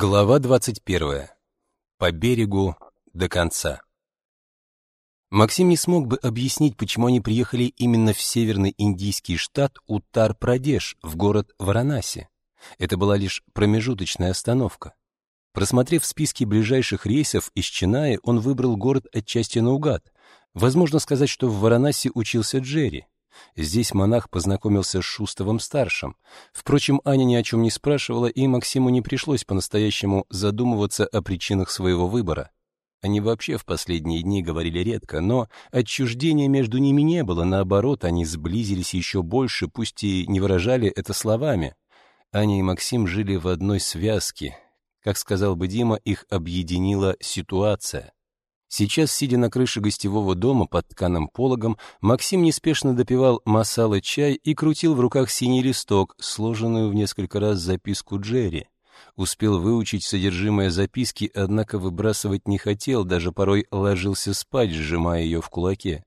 Глава 21. По берегу до конца. Максим не смог бы объяснить, почему они приехали именно в северный индийский штат Уттар-Прадеш, в город Варанаси. Это была лишь промежуточная остановка. Просмотрев списки ближайших рейсов из Чинаи, он выбрал город отчасти наугад. Возможно сказать, что в Варанаси учился Джерри. Здесь монах познакомился с Шустовым-старшим. Впрочем, Аня ни о чем не спрашивала, и Максиму не пришлось по-настоящему задумываться о причинах своего выбора. Они вообще в последние дни говорили редко, но отчуждения между ними не было, наоборот, они сблизились еще больше, пусть и не выражали это словами. Аня и Максим жили в одной связке. Как сказал бы Дима, их объединила ситуация. Сейчас, сидя на крыше гостевого дома под тканым пологом, Максим неспешно допивал масала-чай и крутил в руках синий листок, сложенную в несколько раз записку Джерри. Успел выучить содержимое записки, однако выбрасывать не хотел, даже порой ложился спать, сжимая ее в кулаке.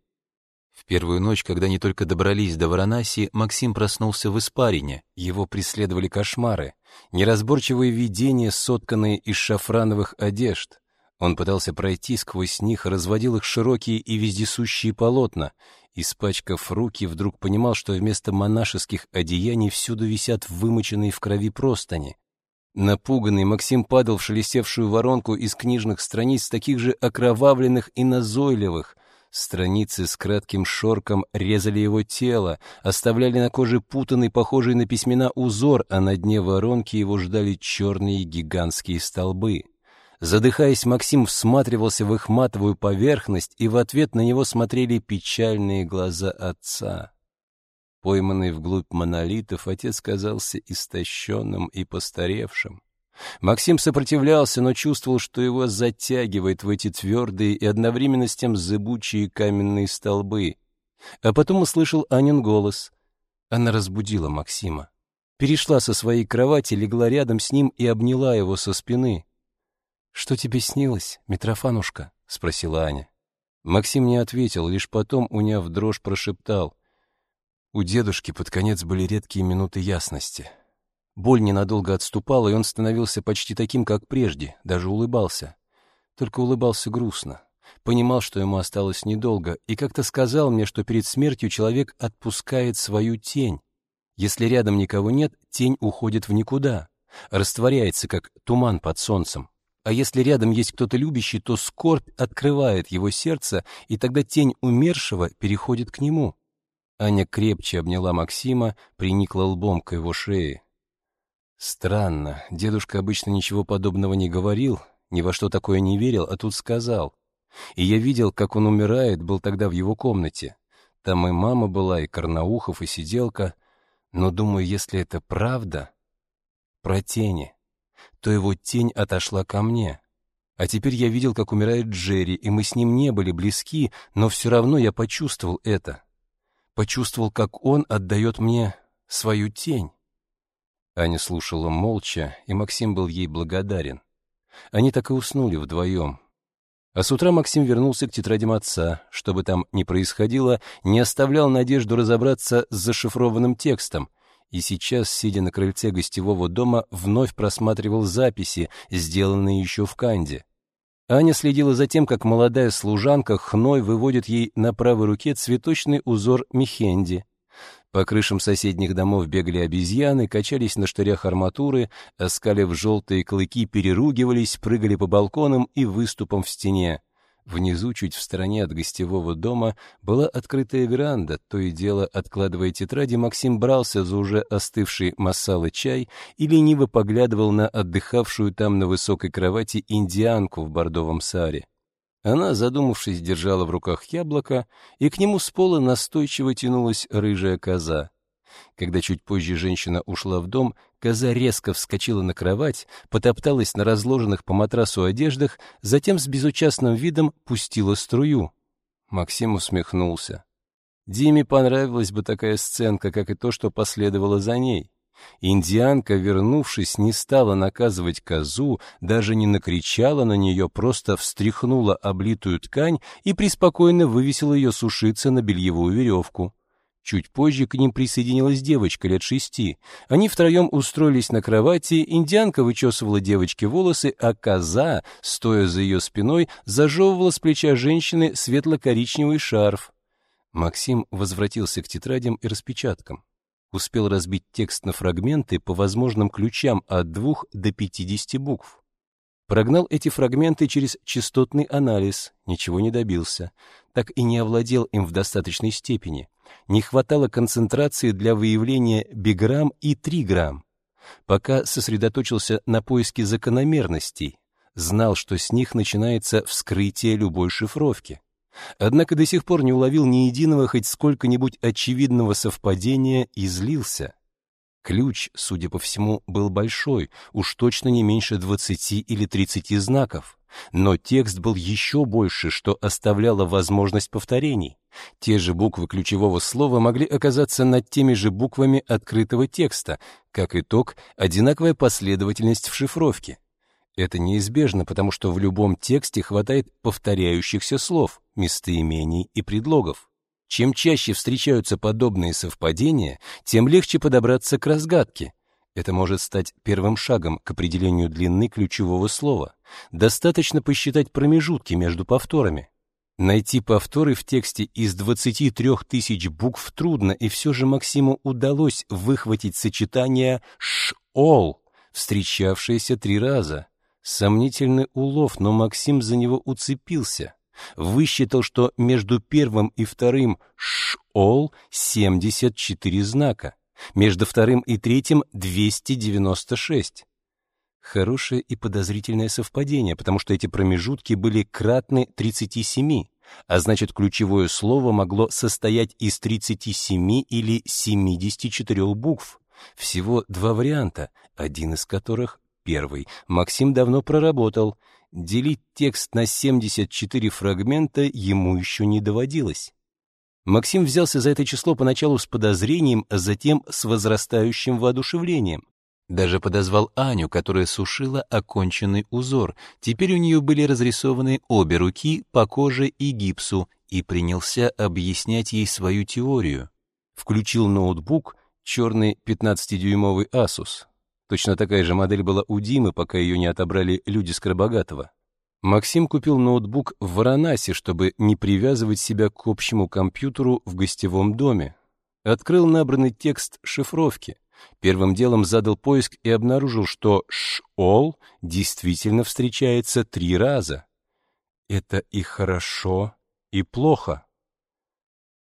В первую ночь, когда они только добрались до Варанаси, Максим проснулся в испарине. Его преследовали кошмары, неразборчивые видения, сотканные из шафрановых одежд. Он пытался пройти сквозь них, разводил их широкие и вездесущие полотна. Испачкав руки, вдруг понимал, что вместо монашеских одеяний всюду висят вымоченные в крови простыни. Напуганный Максим падал в шелестевшую воронку из книжных страниц, таких же окровавленных и назойливых. Страницы с кратким шорком резали его тело, оставляли на коже путанный, похожий на письмена узор, а на дне воронки его ждали черные гигантские столбы. Задыхаясь, Максим всматривался в их матовую поверхность, и в ответ на него смотрели печальные глаза отца. Пойманный вглубь монолитов, отец казался истощенным и постаревшим. Максим сопротивлялся, но чувствовал, что его затягивает в эти твердые и одновременно с тем зыбучие каменные столбы. А потом услышал Анин голос. Она разбудила Максима. Перешла со своей кровати, легла рядом с ним и обняла его со спины. «Что тебе снилось, Митрофанушка?» — спросила Аня. Максим не ответил, лишь потом, уняв дрожь, прошептал. У дедушки под конец были редкие минуты ясности. Боль ненадолго отступала, и он становился почти таким, как прежде, даже улыбался. Только улыбался грустно. Понимал, что ему осталось недолго, и как-то сказал мне, что перед смертью человек отпускает свою тень. Если рядом никого нет, тень уходит в никуда, растворяется, как туман под солнцем. А если рядом есть кто-то любящий, то скорбь открывает его сердце, и тогда тень умершего переходит к нему. Аня крепче обняла Максима, приникла лбом к его шее. Странно, дедушка обычно ничего подобного не говорил, ни во что такое не верил, а тут сказал. И я видел, как он умирает, был тогда в его комнате. Там и мама была, и Карнаухов, и сиделка. Но думаю, если это правда... Про тени то его тень отошла ко мне. А теперь я видел, как умирает Джерри, и мы с ним не были близки, но все равно я почувствовал это. Почувствовал, как он отдает мне свою тень. Аня слушала молча, и Максим был ей благодарен. Они так и уснули вдвоем. А с утра Максим вернулся к тетрадям отца. Что бы там ни происходило, не оставлял надежду разобраться с зашифрованным текстом — и сейчас, сидя на крыльце гостевого дома, вновь просматривал записи, сделанные еще в Канде. Аня следила за тем, как молодая служанка хной выводит ей на правой руке цветочный узор мехенди. По крышам соседних домов бегали обезьяны, качались на штырях арматуры, оскалив желтые клыки, переругивались, прыгали по балконам и выступам в стене. Внизу, чуть в стороне от гостевого дома, была открытая веранда. То и дело, откладывая тетради, Максим брался за уже остывший масала чай и лениво поглядывал на отдыхавшую там на высокой кровати индианку в бордовом саре. Она, задумавшись, держала в руках яблоко, и к нему с пола настойчиво тянулась рыжая коза. Когда чуть позже женщина ушла в дом, коза резко вскочила на кровать, потопталась на разложенных по матрасу одеждах, затем с безучастным видом пустила струю. Максим усмехнулся. Диме понравилась бы такая сценка, как и то, что последовало за ней. Индианка, вернувшись, не стала наказывать козу, даже не накричала на нее, просто встряхнула облитую ткань и преспокойно вывесила ее сушиться на бельевую веревку. Чуть позже к ним присоединилась девочка лет шести. Они втроем устроились на кровати, индианка вычесывала девочке волосы, а коза, стоя за ее спиной, зажевывала с плеча женщины светло-коричневый шарф. Максим возвратился к тетрадям и распечаткам. Успел разбить текст на фрагменты по возможным ключам от двух до пятидесяти букв. Прогнал эти фрагменты через частотный анализ, ничего не добился, так и не овладел им в достаточной степени. Не хватало концентрации для выявления биграмм и триграмм. Пока сосредоточился на поиске закономерностей, знал, что с них начинается вскрытие любой шифровки. Однако до сих пор не уловил ни единого хоть сколько-нибудь очевидного совпадения и злился. Ключ, судя по всему, был большой, уж точно не меньше 20 или 30 знаков. Но текст был еще больше, что оставляло возможность повторений. Те же буквы ключевого слова могли оказаться над теми же буквами открытого текста. Как итог, одинаковая последовательность в шифровке. Это неизбежно, потому что в любом тексте хватает повторяющихся слов, местоимений и предлогов. Чем чаще встречаются подобные совпадения, тем легче подобраться к разгадке. Это может стать первым шагом к определению длины ключевого слова. Достаточно посчитать промежутки между повторами. Найти повторы в тексте из 23 тысяч букв трудно, и все же Максиму удалось выхватить сочетание «ш-ол», встречавшееся три раза. Сомнительный улов, но Максим за него уцепился высчитал, что между первым и вторым «шол» 74 знака, между вторым и третьим 296. Хорошее и подозрительное совпадение, потому что эти промежутки были кратны 37, а значит ключевое слово могло состоять из 37 или 74 букв. Всего два варианта, один из которых первый. Максим давно проработал — делить текст на 74 фрагмента ему еще не доводилось. Максим взялся за это число поначалу с подозрением, а затем с возрастающим воодушевлением. Даже подозвал Аню, которая сушила оконченный узор. Теперь у нее были разрисованы обе руки по коже и гипсу, и принялся объяснять ей свою теорию. Включил ноутбук, черный 15-дюймовый Asus, Точно такая же модель была у Димы, пока ее не отобрали люди Скоробогатого. Максим купил ноутбук в Варанаси, чтобы не привязывать себя к общему компьютеру в гостевом доме. Открыл набранный текст шифровки. Первым делом задал поиск и обнаружил, что «шол» действительно встречается три раза. Это и хорошо, и плохо.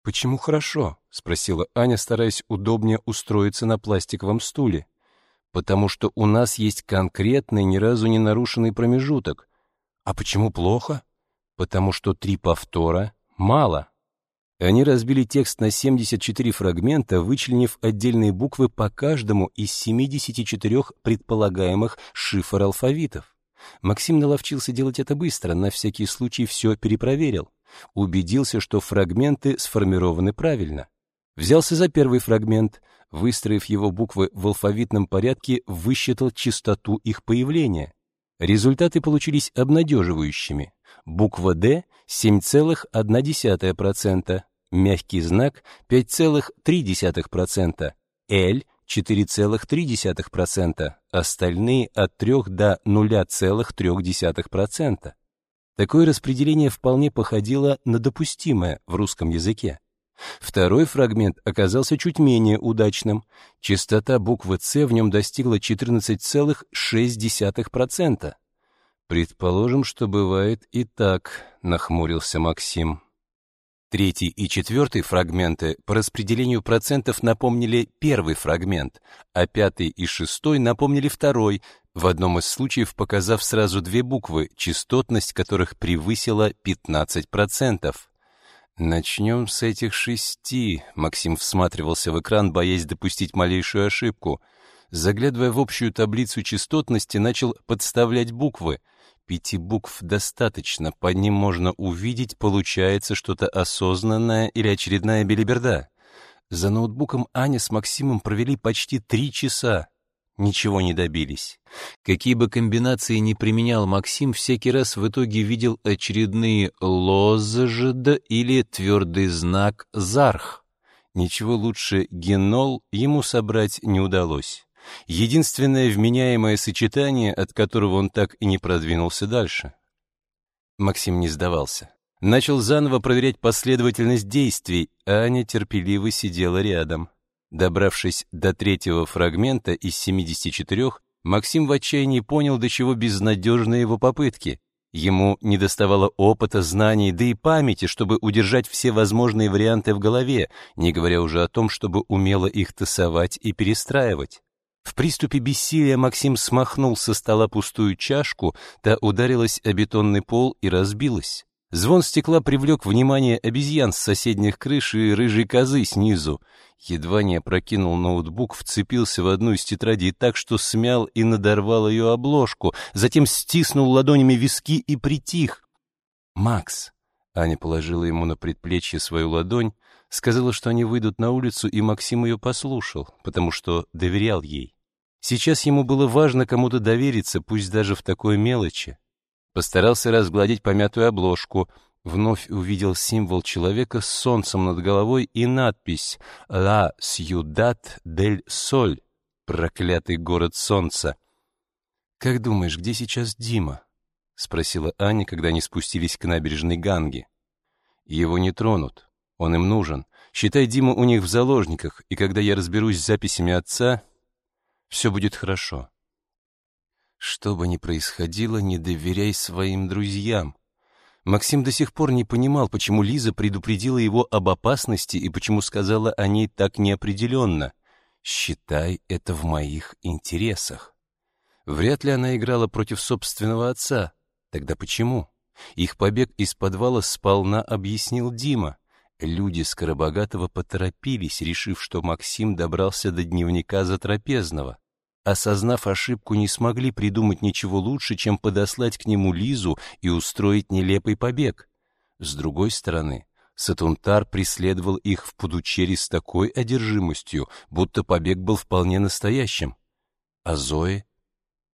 «Почему хорошо?» — спросила Аня, стараясь удобнее устроиться на пластиковом стуле потому что у нас есть конкретный, ни разу не нарушенный промежуток. А почему плохо? Потому что три повтора мало. Они разбили текст на 74 фрагмента, вычленив отдельные буквы по каждому из 74 предполагаемых шифр-алфавитов. Максим наловчился делать это быстро, на всякий случай все перепроверил. Убедился, что фрагменты сформированы правильно. Взялся за первый фрагмент, выстроив его буквы в алфавитном порядке, высчитал частоту их появления. Результаты получились обнадеживающими. Буква «Д» — 7,1%, мягкий знак — 5,3%, «Л» — 4,3%, остальные от 3 до 0,3%. Такое распределение вполне походило на допустимое в русском языке. Второй фрагмент оказался чуть менее удачным. Частота буквы «С» в нем достигла 14,6%. «Предположим, что бывает и так», — нахмурился Максим. Третий и четвертый фрагменты по распределению процентов напомнили первый фрагмент, а пятый и шестой напомнили второй, в одном из случаев показав сразу две буквы, частотность которых превысила 15%. «Начнем с этих шести», — Максим всматривался в экран, боясь допустить малейшую ошибку. Заглядывая в общую таблицу частотности, начал подставлять буквы. Пяти букв достаточно, по ним можно увидеть, получается что-то осознанное или очередная белиберда. За ноутбуком Аня с Максимом провели почти три часа ничего не добились. Какие бы комбинации ни применял Максим, всякий раз в итоге видел очередные лозжд или твердый знак зарх. Ничего лучше генол ему собрать не удалось. Единственное вменяемое сочетание, от которого он так и не продвинулся дальше. Максим не сдавался. Начал заново проверять последовательность действий, Аня терпеливо сидела рядом. Добравшись до третьего фрагмента из 74, Максим в отчаянии понял, до чего безнадежны его попытки. Ему недоставало опыта, знаний, да и памяти, чтобы удержать все возможные варианты в голове, не говоря уже о том, чтобы умело их тасовать и перестраивать. В приступе бессилия Максим смахнул со стола пустую чашку, та ударилась о бетонный пол и разбилась. Звон стекла привлек внимание обезьян с соседних крыш и рыжей козы снизу. Едва не опрокинул ноутбук, вцепился в одну из тетрадей так, что смял и надорвал ее обложку, затем стиснул ладонями виски и притих. «Макс», — Аня положила ему на предплечье свою ладонь, сказала, что они выйдут на улицу, и Максим ее послушал, потому что доверял ей. Сейчас ему было важно кому-то довериться, пусть даже в такой мелочи. Постарался разгладить помятую обложку. Вновь увидел символ человека с солнцем над головой и надпись «La Ciudad del Sol» — проклятый город солнца. «Как думаешь, где сейчас Дима?» — спросила Аня, когда они спустились к набережной Ганги. «Его не тронут. Он им нужен. Считай Дима у них в заложниках, и когда я разберусь с записями отца, все будет хорошо». Что бы ни происходило, не доверяй своим друзьям. Максим до сих пор не понимал, почему Лиза предупредила его об опасности и почему сказала о ней так неопределенно. «Считай это в моих интересах». Вряд ли она играла против собственного отца. Тогда почему? Их побег из подвала сполна объяснил Дима. Люди Скоробогатого поторопились, решив, что Максим добрался до дневника Затрапезного осознав ошибку, не смогли придумать ничего лучше, чем подослать к нему Лизу и устроить нелепый побег. С другой стороны, Сатунтар преследовал их в Пудучере с такой одержимостью, будто побег был вполне настоящим. А Зои?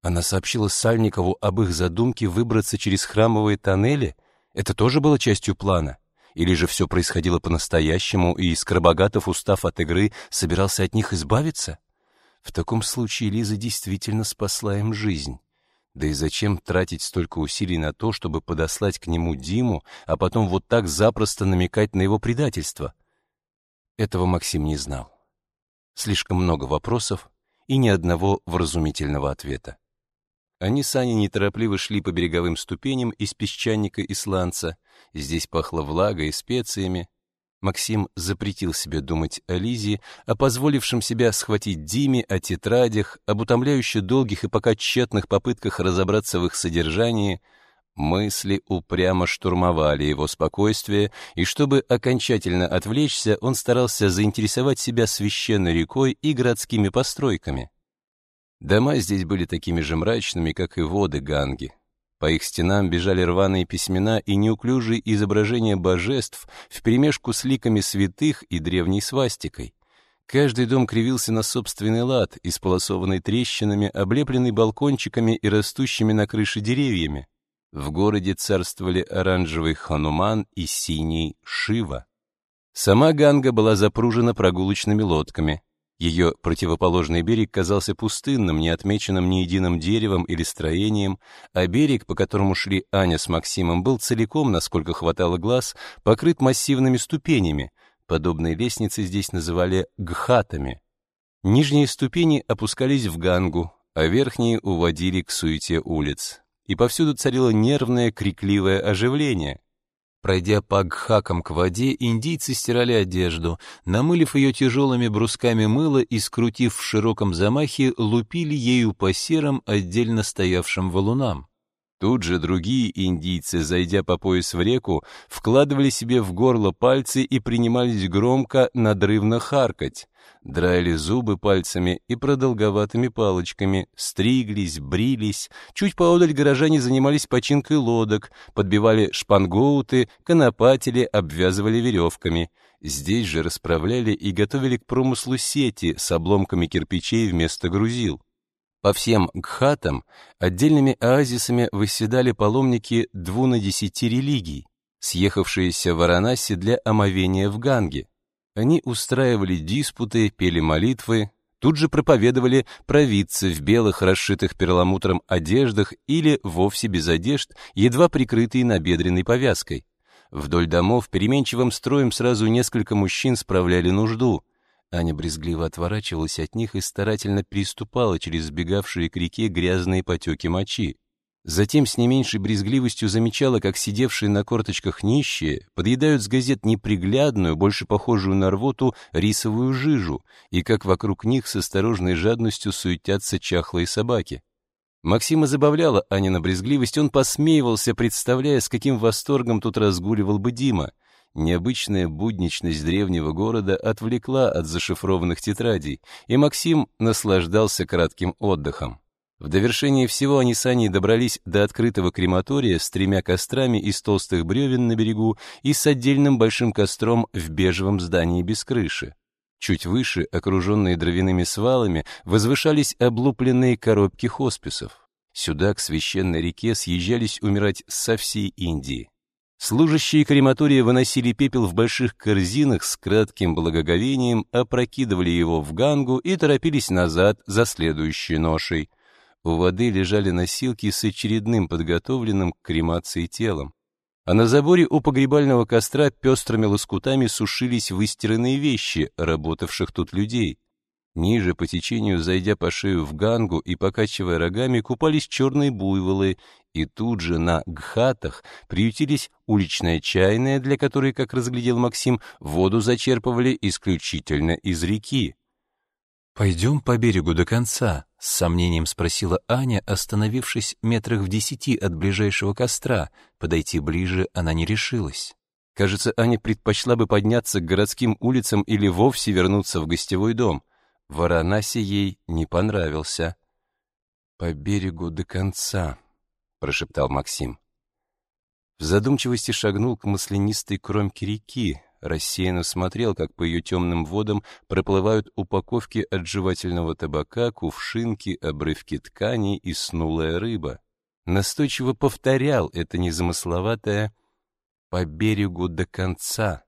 Она сообщила Сальникову об их задумке выбраться через храмовые тоннели? Это тоже было частью плана? Или же все происходило по-настоящему, и Скоробогатов, устав от игры, собирался от них избавиться? В таком случае Лиза действительно спасла им жизнь. Да и зачем тратить столько усилий на то, чтобы подослать к нему Диму, а потом вот так запросто намекать на его предательство? Этого Максим не знал. Слишком много вопросов и ни одного вразумительного ответа. Они с Аней неторопливо шли по береговым ступеням из песчаника и сланца. Здесь пахло влагой и специями, Максим запретил себе думать о Лизе, о позволившем себя схватить Диме, о тетрадях, об утомляюще долгих и пока тщетных попытках разобраться в их содержании. Мысли упрямо штурмовали его спокойствие, и чтобы окончательно отвлечься, он старался заинтересовать себя священной рекой и городскими постройками. Дома здесь были такими же мрачными, как и воды Ганги. По их стенам бежали рваные письмена и неуклюжие изображения божеств вперемешку с ликами святых и древней свастикой. Каждый дом кривился на собственный лад, исполосованный трещинами, облепленный балкончиками и растущими на крыше деревьями. В городе царствовали оранжевый Хануман и синий Шива. Сама Ганга была запружена прогулочными лодками. Ее противоположный берег казался пустынным, не отмеченным ни единым деревом или строением, а берег, по которому шли Аня с Максимом, был целиком, насколько хватало глаз, покрыт массивными ступенями. Подобные лестницы здесь называли гхатами. Нижние ступени опускались в Гангу, а верхние уводили к суете улиц. И повсюду царило нервное, крикливое оживление. Пройдя по гхакам к воде, индийцы стирали одежду, намылив ее тяжелыми брусками мыла и, скрутив в широком замахе, лупили ею по серым, отдельно стоявшим валунам. Тут же другие индийцы, зайдя по пояс в реку, вкладывали себе в горло пальцы и принимались громко, надрывно харкать драили зубы пальцами и продолговатыми палочками, стриглись, брились. Чуть поодаль горожане занимались починкой лодок, подбивали шпангоуты, конопатили, обвязывали веревками. Здесь же расправляли и готовили к промыслу сети с обломками кирпичей вместо грузил. По всем гхатам отдельными оазисами выседали паломники дву на десяти религий, съехавшиеся в Варанаси для омовения в Ганге. Они устраивали диспуты, пели молитвы, тут же проповедовали провидцы в белых, расшитых перламутром одеждах или вовсе без одежд, едва прикрытые набедренной повязкой. Вдоль домов переменчивым строем сразу несколько мужчин справляли нужду. Аня брезгливо отворачивалась от них и старательно переступала через сбегавшие к реке грязные потеки мочи. Затем с не меньшей брезгливостью замечала, как сидевшие на корточках нищие подъедают с газет неприглядную, больше похожую на рвоту, рисовую жижу, и как вокруг них с осторожной жадностью суетятся чахлые собаки. Максима забавляла Анина брезгливость, он посмеивался, представляя, с каким восторгом тут разгуливал бы Дима. Необычная будничность древнего города отвлекла от зашифрованных тетрадей, и Максим наслаждался кратким отдыхом. В довершение всего они с Аней добрались до открытого крематория с тремя кострами из толстых бревен на берегу и с отдельным большим костром в бежевом здании без крыши. Чуть выше, окруженные дровяными свалами, возвышались облупленные коробки хосписов. Сюда, к священной реке, съезжались умирать со всей Индии. Служащие крематория выносили пепел в больших корзинах с кратким благоговением, опрокидывали его в гангу и торопились назад за следующей ношей. У воды лежали носилки с очередным подготовленным к кремации телом. А на заборе у погребального костра пестрыми лоскутами сушились выстиранные вещи работавших тут людей. Ниже по течению, зайдя по шею в гангу и покачивая рогами, купались черные буйволы, и тут же на гхатах приютились уличная чайная, для которой, как разглядел Максим, воду зачерпывали исключительно из реки. «Пойдем по берегу до конца», — с сомнением спросила Аня, остановившись метрах в десяти от ближайшего костра. Подойти ближе она не решилась. Кажется, Аня предпочла бы подняться к городским улицам или вовсе вернуться в гостевой дом. Варанаси ей не понравился. «По берегу до конца», — прошептал Максим. В задумчивости шагнул к маслянистой кромке реки, рассеянно смотрел, как по ее темным водам проплывают упаковки от жевательного табака, кувшинки, обрывки тканей и снулая рыба. Настойчиво повторял это незамысловатое «по берегу до конца».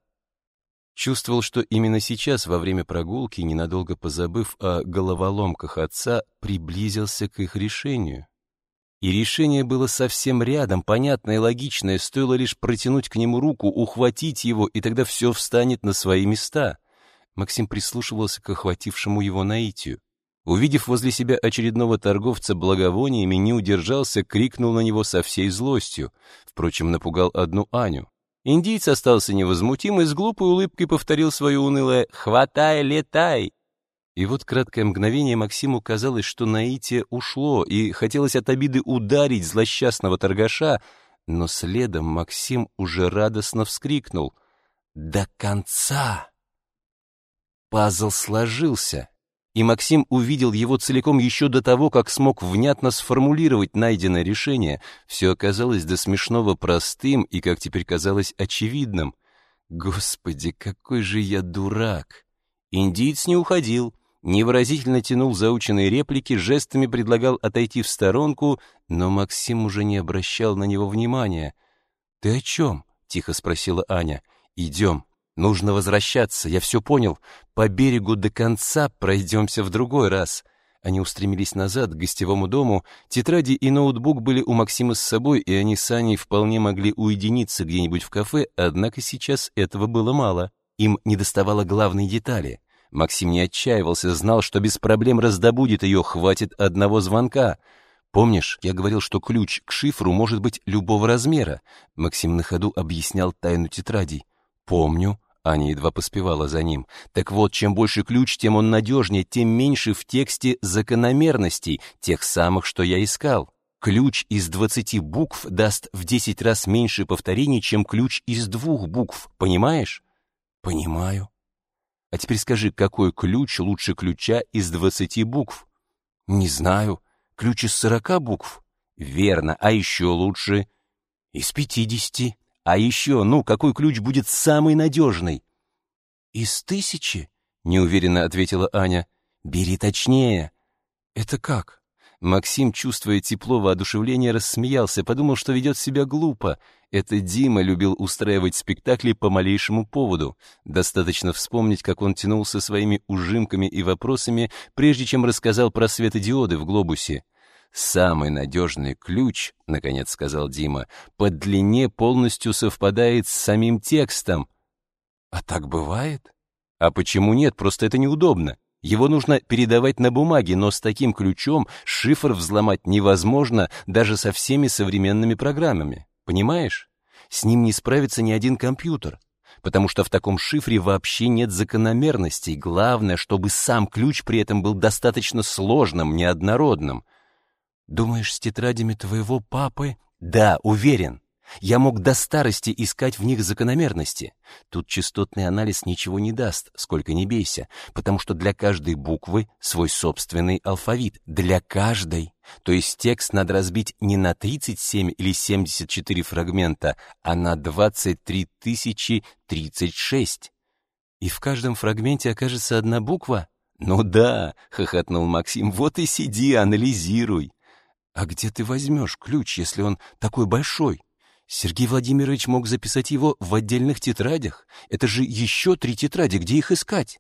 Чувствовал, что именно сейчас, во время прогулки, ненадолго позабыв о головоломках отца, приблизился к их решению. И решение было совсем рядом, понятное и логичное, стоило лишь протянуть к нему руку, ухватить его, и тогда все встанет на свои места. Максим прислушивался к охватившему его наитию. Увидев возле себя очередного торговца благовониями, не удержался, крикнул на него со всей злостью. Впрочем, напугал одну Аню. Индийец остался невозмутим и с глупой улыбкой повторил свое унылое «Хватай, летай!» И вот краткое мгновение Максиму казалось, что наитие ушло, и хотелось от обиды ударить злосчастного торгаша, но следом Максим уже радостно вскрикнул «До конца!» Пазл сложился, и Максим увидел его целиком еще до того, как смог внятно сформулировать найденное решение. Все оказалось до смешного простым и, как теперь казалось, очевидным. «Господи, какой же я дурак!» Индиец не уходил, невыразительно тянул заученные реплики, жестами предлагал отойти в сторонку, но Максим уже не обращал на него внимания. «Ты о чем?» — тихо спросила Аня. «Идем. Нужно возвращаться, я все понял. По берегу до конца пройдемся в другой раз». Они устремились назад, к гостевому дому. Тетради и ноутбук были у Максима с собой, и они с Аней вполне могли уединиться где-нибудь в кафе, однако сейчас этого было мало. Им недоставало главной детали — Максим не отчаивался, знал, что без проблем раздобудет ее, хватит одного звонка. Помнишь, я говорил, что ключ к шифру может быть любого размера? Максим на ходу объяснял тайну тетрадей. Помню. Аня едва поспевала за ним. Так вот, чем больше ключ, тем он надежнее, тем меньше в тексте закономерностей, тех самых, что я искал. Ключ из двадцати букв даст в десять раз меньше повторений, чем ключ из двух букв, понимаешь? Понимаю. А теперь скажи, какой ключ лучше ключа из двадцати букв? Не знаю. Ключ из сорока букв? Верно. А еще лучше? Из пятидесяти. А еще, ну, какой ключ будет самый надежный? Из тысячи? Неуверенно ответила Аня. Бери точнее. Это как? Максим, чувствуя тепло воодушевления, рассмеялся, подумал, что ведет себя глупо. Это Дима любил устраивать спектакли по малейшему поводу. Достаточно вспомнить, как он тянулся своими ужимками и вопросами, прежде чем рассказал про светодиоды в глобусе. «Самый надежный ключ», — наконец сказал Дима, — «по длине полностью совпадает с самим текстом». «А так бывает?» «А почему нет? Просто это неудобно. Его нужно передавать на бумаге, но с таким ключом шифр взломать невозможно даже со всеми современными программами. Понимаешь? С ним не справится ни один компьютер, потому что в таком шифре вообще нет закономерностей. Главное, чтобы сам ключ при этом был достаточно сложным, неоднородным. Думаешь, с тетрадями твоего папы? Да, уверен. Я мог до старости искать в них закономерности. Тут частотный анализ ничего не даст, сколько не бейся, потому что для каждой буквы свой собственный алфавит. Для каждой. То есть текст надо разбить не на 37 или 74 фрагмента, а на 23 036. И в каждом фрагменте окажется одна буква? Ну да, хохотнул Максим, вот и сиди, анализируй. А где ты возьмешь ключ, если он такой большой? Сергей Владимирович мог записать его в отдельных тетрадях. Это же еще три тетради, где их искать?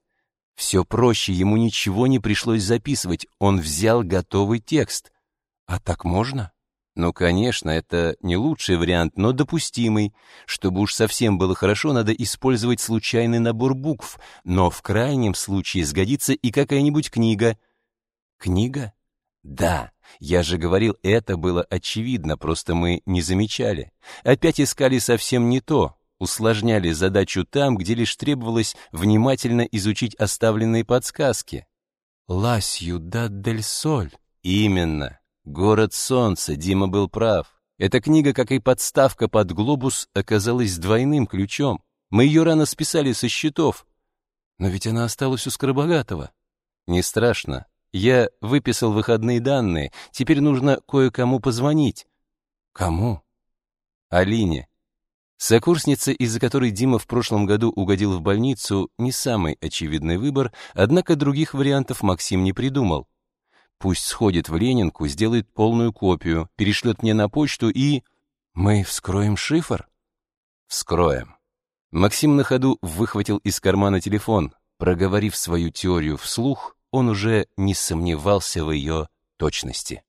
Все проще, ему ничего не пришлось записывать, он взял готовый текст. А так можно? Ну, конечно, это не лучший вариант, но допустимый. Чтобы уж совсем было хорошо, надо использовать случайный набор букв, но в крайнем случае сгодится и какая-нибудь книга. Книга? Да, я же говорил, это было очевидно, просто мы не замечали. Опять искали совсем не то, усложняли задачу там, где лишь требовалось внимательно изучить оставленные подсказки. «Ла Сьюдад дель Соль». Именно. «Город солнца», Дима был прав. Эта книга, как и подставка под глобус, оказалась двойным ключом. Мы ее рано списали со счетов. Но ведь она осталась у Скоробогатого. Не страшно. Я выписал выходные данные, теперь нужно кое-кому позвонить. Кому? Алине. Сокурсница, из-за которой Дима в прошлом году угодил в больницу, не самый очевидный выбор, однако других вариантов Максим не придумал. Пусть сходит в Ленинку, сделает полную копию, перешлет мне на почту и... Мы вскроем шифр? Вскроем. Максим на ходу выхватил из кармана телефон. Проговорив свою теорию вслух, он уже не сомневался в ее точности.